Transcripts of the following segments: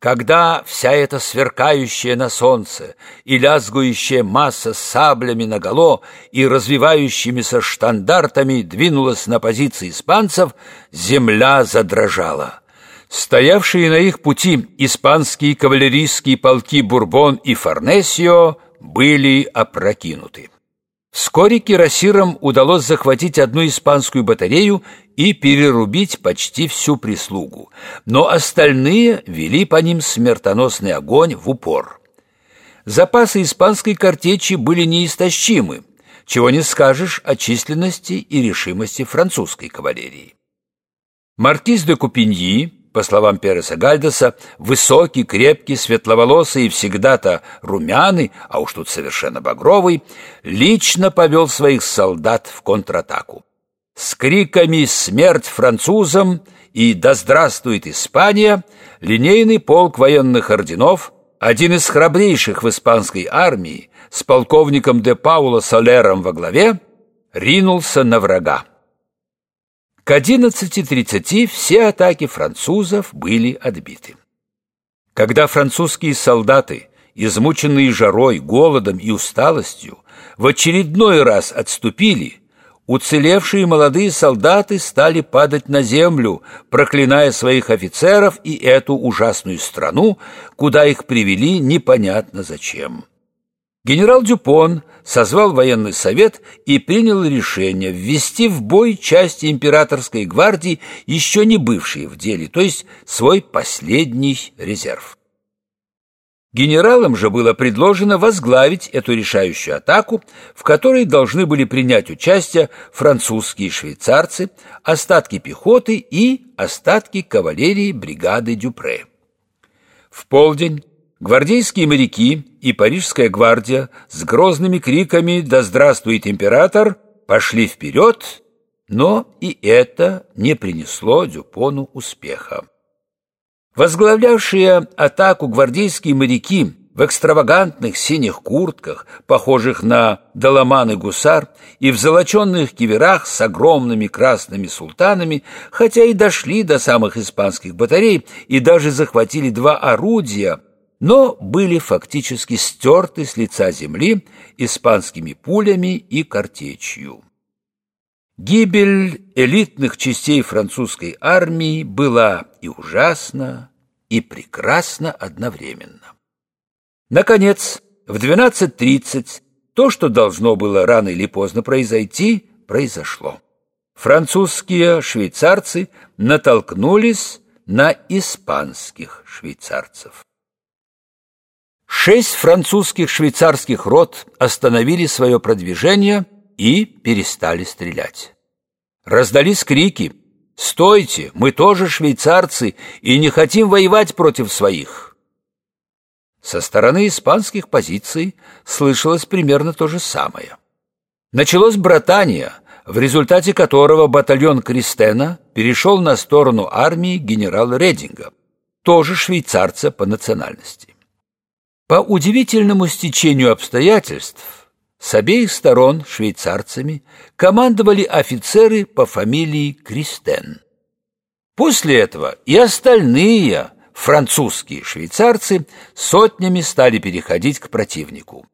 Когда вся эта сверкающая на солнце и лязгующая масса с саблями наголо и развивающимися штандартами двинулась на позиции испанцев, земля задрожала. Стоявшие на их пути испанские кавалерийские полки Бурбон и Форнесио были опрокинуты. Вскоре кирасирам удалось захватить одну испанскую батарею и перерубить почти всю прислугу, но остальные вели по ним смертоносный огонь в упор. Запасы испанской картечи были неистощимы, чего не скажешь о численности и решимости французской кавалерии. Маркиз де Купиньи по словам Переса Гальдеса, высокий, крепкий, светловолосый и всегда-то румяный, а уж тут совершенно багровый, лично повел своих солдат в контратаку. С криками «Смерть французам!» и «Да здравствует Испания!» линейный полк военных орденов, один из храбрейших в испанской армии, с полковником де Пауло Солером во главе, ринулся на врага. К 11.30 все атаки французов были отбиты. Когда французские солдаты, измученные жарой, голодом и усталостью, в очередной раз отступили, уцелевшие молодые солдаты стали падать на землю, проклиная своих офицеров и эту ужасную страну, куда их привели непонятно зачем. Генерал Дюпон созвал военный совет и принял решение ввести в бой части императорской гвардии, еще не бывшие в деле, то есть свой последний резерв. Генералам же было предложено возглавить эту решающую атаку, в которой должны были принять участие французские швейцарцы, остатки пехоты и остатки кавалерии бригады Дюпре. В полдень Гвардейские моряки и Парижская гвардия с грозными криками «Да здравствует император!» пошли вперед, но и это не принесло Дюпону успеха. Возглавлявшие атаку гвардейские моряки в экстравагантных синих куртках, похожих на доломан и гусар, и в золоченных киверах с огромными красными султанами, хотя и дошли до самых испанских батарей и даже захватили два орудия – но были фактически стерты с лица земли испанскими пулями и картечью. Гибель элитных частей французской армии была и ужасна, и прекрасна одновременно. Наконец, в 12.30 то, что должно было рано или поздно произойти, произошло. Французские швейцарцы натолкнулись на испанских швейцарцев. Шесть французских швейцарских рот остановили свое продвижение и перестали стрелять. Раздались крики «Стойте! Мы тоже швейцарцы и не хотим воевать против своих!» Со стороны испанских позиций слышалось примерно то же самое. Началось братание, в результате которого батальон Кристена перешел на сторону армии генерала Рединга, тоже швейцарца по национальности. По удивительному стечению обстоятельств с обеих сторон швейцарцами командовали офицеры по фамилии Кристен. После этого и остальные французские швейцарцы сотнями стали переходить к противнику.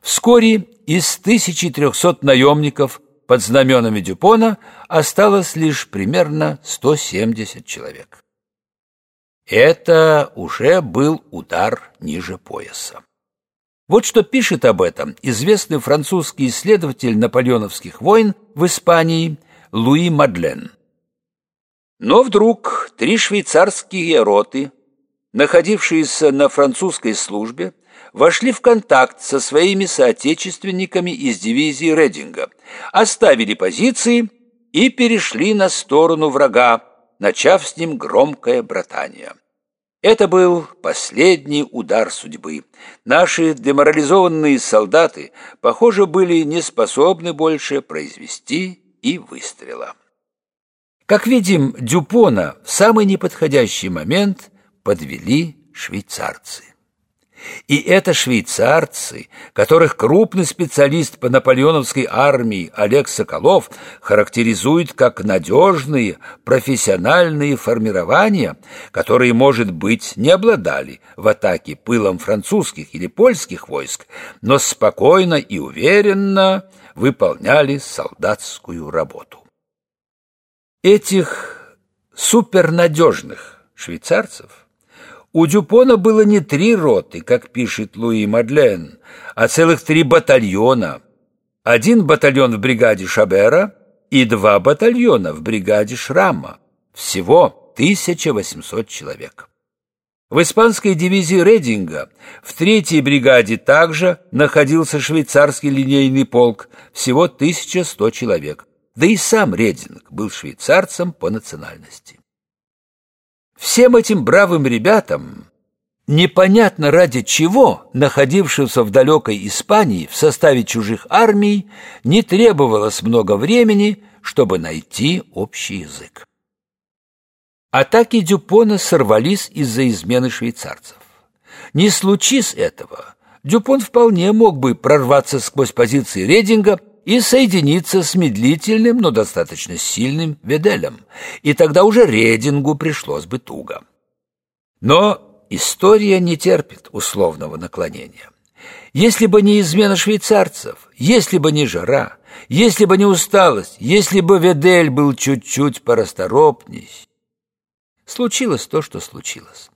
Вскоре из 1300 наемников под знаменами Дюпона осталось лишь примерно 170 человек. Это уже был удар ниже пояса. Вот что пишет об этом известный французский исследователь наполеоновских войн в Испании Луи Мадлен. Но вдруг три швейцарские роты, находившиеся на французской службе, вошли в контакт со своими соотечественниками из дивизии Рединга, оставили позиции и перешли на сторону врага, начав с ним громкое братание. Это был последний удар судьбы. Наши деморализованные солдаты, похоже, были не способны больше произвести и выстрела. Как видим, Дюпона в самый неподходящий момент подвели швейцарцы. И это швейцарцы, которых крупный специалист по наполеоновской армии Олег Соколов характеризует как надежные профессиональные формирования, которые, может быть, не обладали в атаке пылом французских или польских войск, но спокойно и уверенно выполняли солдатскую работу. Этих супернадежных швейцарцев у Дюпона было не три роты, как пишет Луи Мадлен, а целых три батальона. Один батальон в бригаде Шабера и два батальона в бригаде Шрама. Всего 1800 человек. В испанской дивизии Рединга в третьей бригаде также находился швейцарский линейный полк, всего 1100 человек. Да и сам Рединг был швейцарцем по национальности. Всем этим бравым ребятам, непонятно ради чего, находившимся в далекой Испании в составе чужих армий, не требовалось много времени, чтобы найти общий язык. Атаки Дюпона сорвались из-за измены швейцарцев. Не случись этого, Дюпон вполне мог бы прорваться сквозь позиции Рединга и соединиться с медлительным, но достаточно сильным Веделем, и тогда уже Редингу пришлось бы туго. Но история не терпит условного наклонения. Если бы не измена швейцарцев, если бы не жара, если бы не усталость, если бы Ведель был чуть-чуть порасторопней, случилось то, что случилось.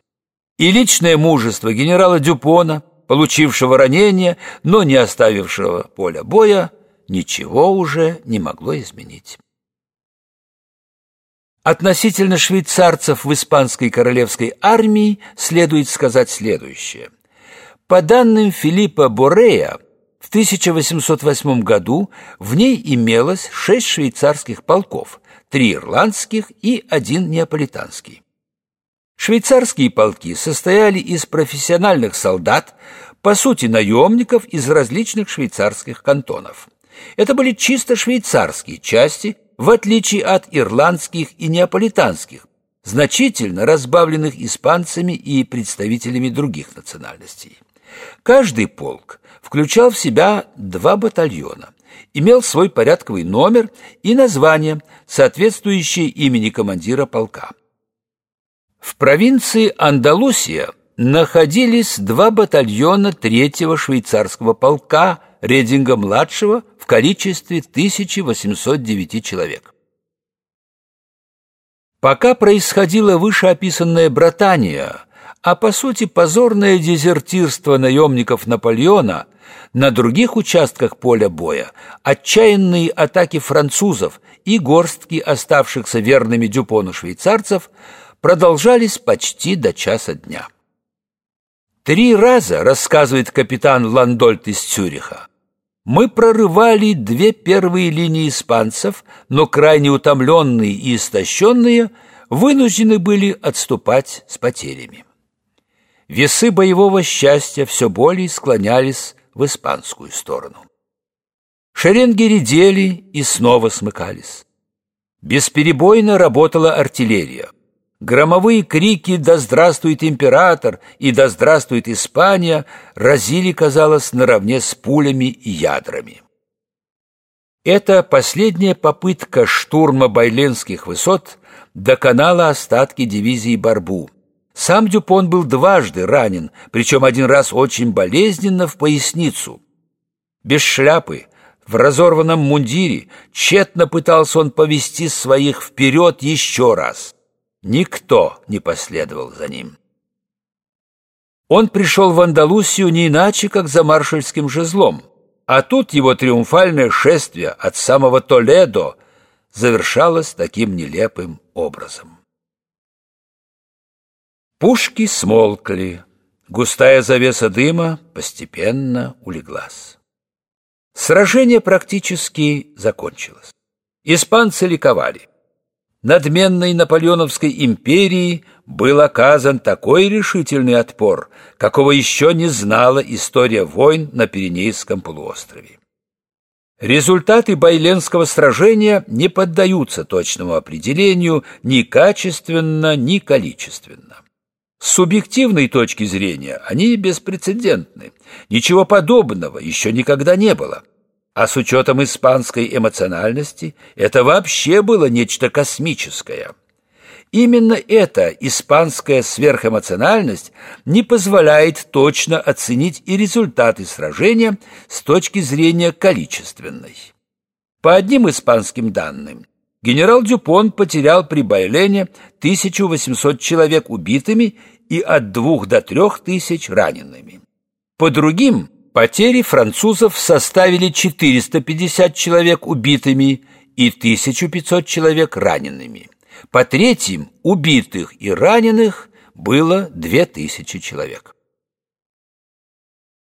И личное мужество генерала Дюпона, получившего ранение, но не оставившего поля боя, ничего уже не могло изменить. Относительно швейцарцев в испанской королевской армии следует сказать следующее. По данным Филиппа Борея, в 1808 году в ней имелось шесть швейцарских полков, три ирландских и один неаполитанский. Швейцарские полки состояли из профессиональных солдат, по сути наемников из различных швейцарских кантонов. Это были чисто швейцарские части, в отличие от ирландских и неаполитанских, значительно разбавленных испанцами и представителями других национальностей. Каждый полк включал в себя два батальона, имел свой порядковый номер и название, соответствующее имени командира полка. В провинции Андалусия находились два батальона третьего швейцарского полка Рединга-младшего в количестве 1809 человек. Пока происходило вышеописанное братание, а по сути позорное дезертирство наемников Наполеона, на других участках поля боя отчаянные атаки французов и горстки оставшихся верными Дюпону швейцарцев продолжались почти до часа дня. Три раза, рассказывает капитан Ландольт из Цюриха, мы прорывали две первые линии испанцев, но крайне утомленные и истощенные вынуждены были отступать с потерями. Весы боевого счастья все более склонялись в испанскую сторону. Шеренги редели и снова смыкались. Бесперебойно работала артиллерия. Громовые крики «Да здравствует император!» и «Да здравствует Испания!» разили, казалось, наравне с пулями и ядрами. Эта последняя попытка штурма Байленских высот доконала остатки дивизии Барбу. Сам Дюпон был дважды ранен, причем один раз очень болезненно в поясницу. Без шляпы, в разорванном мундире, тщетно пытался он повести своих вперед еще раз – Никто не последовал за ним. Он пришел в Андалусию не иначе, как за маршальским жезлом, а тут его триумфальное шествие от самого Толедо завершалось таким нелепым образом. Пушки смолкли, густая завеса дыма постепенно улеглась. Сражение практически закончилось. Испанцы ликовали надменной наполеоновской империи был оказан такой решительный отпор, какого еще не знала история войн на Пиренейском полуострове. Результаты Байленского сражения не поддаются точному определению ни качественно, ни количественно. С субъективной точки зрения они беспрецедентны. Ничего подобного еще никогда не было. А с учетом испанской эмоциональности это вообще было нечто космическое. Именно эта испанская сверхэмоциональность не позволяет точно оценить и результаты сражения с точки зрения количественной. По одним испанским данным, генерал Дюпон потерял при Байлене 1800 человек убитыми и от двух до трех тысяч ранеными. По другим, потери французов составили 450 человек убитыми и 1500 человек ранеными. По третьим, убитых и раненых было 2000 человек.